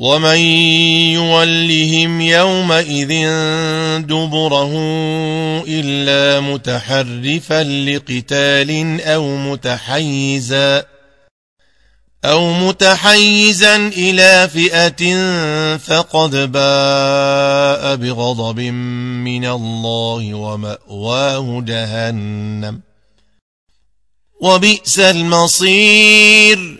ومن يولهم يومئذ دبره إلا متحرفا لقتال أو متحيزا أو متحيزا إلى فئة فقد باء بغضب من الله ومأواه جهنم وبئس المصير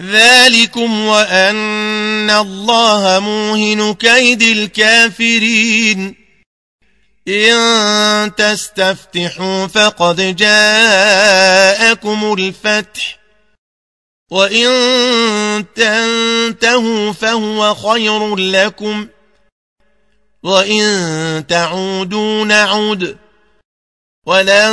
ذلكم وأن الله موهن كيد الكافرين. إن تستفتحوا فقد جاءكم الفتح وإن تنتهوا فهو خير لكم وإن تعودوا نعود ولن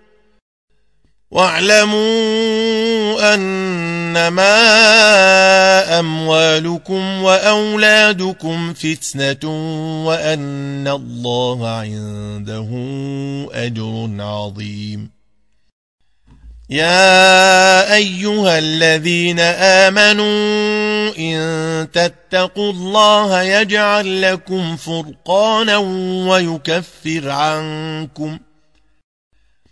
واعلموا أنما أموالكم وأولادكم فتنة وأن الله عنده أجر عظيم. يا أيها الذين آمنوا إن تتقوا الله يجعل لكم فرقانا ويكفر عنكم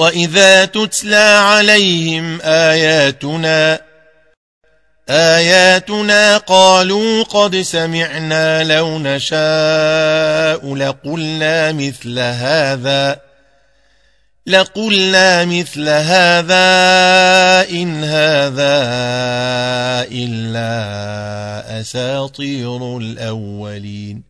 وإذا تتلى عليهم آياتنا آياتنا قالوا قد سمعنا لو نشاء لقلنا مثل هذا لقلنا مثل هذا إن هذا إلا أساطير الأولين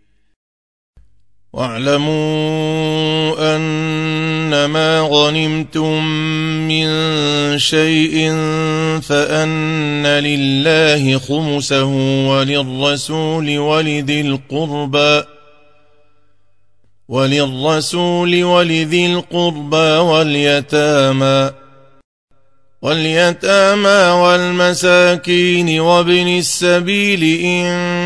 واعلموا أنما غنمتم من شيء فأن لله خمسه وللرسول ولذي القربى وللرسول ولذي القربى واليتامى واليتامى والمساكين وابن السبيل إن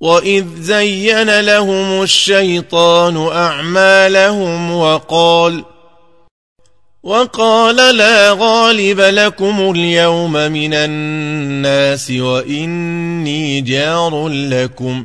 وإذ زين لهم الشيطان أعمالهم وقال وقال لا غالب لكم اليوم من الناس وإني جار لكم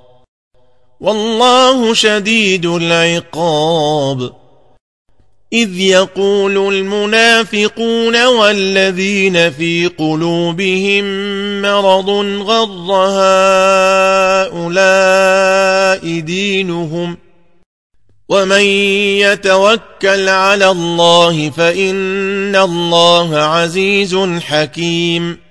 والله شديد العقاب. إذ يقول المنافقون والذين في قلوبهم مرض غض هؤلاء دينهم ومن يتوكل على الله فإن الله عزيز حكيم.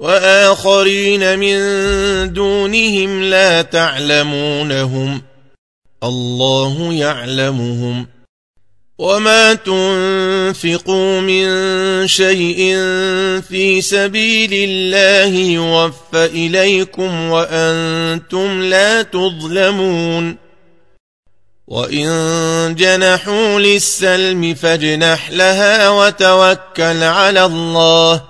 وآخرين من دونهم لا تعلمونهم. الله يعلمهم. وما تنفقوا من شيء في سبيل الله يوفى إليكم وأنتم لا تظلمون. وإن جنحوا للسلم فاجنح لها وتوكل على الله.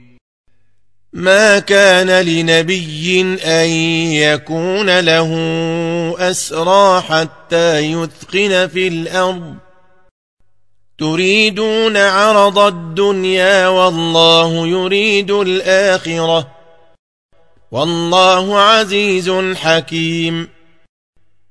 ما كان لنبي أن يكون له أسرى حتى يثقن في الأرض. تريدون عرض الدنيا والله يريد الآخرة. والله عزيز حكيم.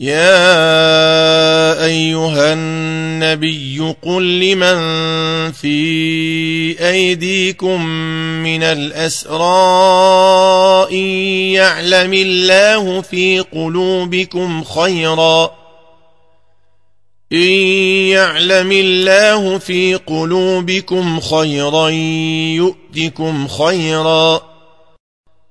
يا أيها النبي قل لمن في أيديكم من الأسراء يعلم الله في قلوبكم خيرا إن يعلم الله في قلوبكم خيرا يؤتكم خيرا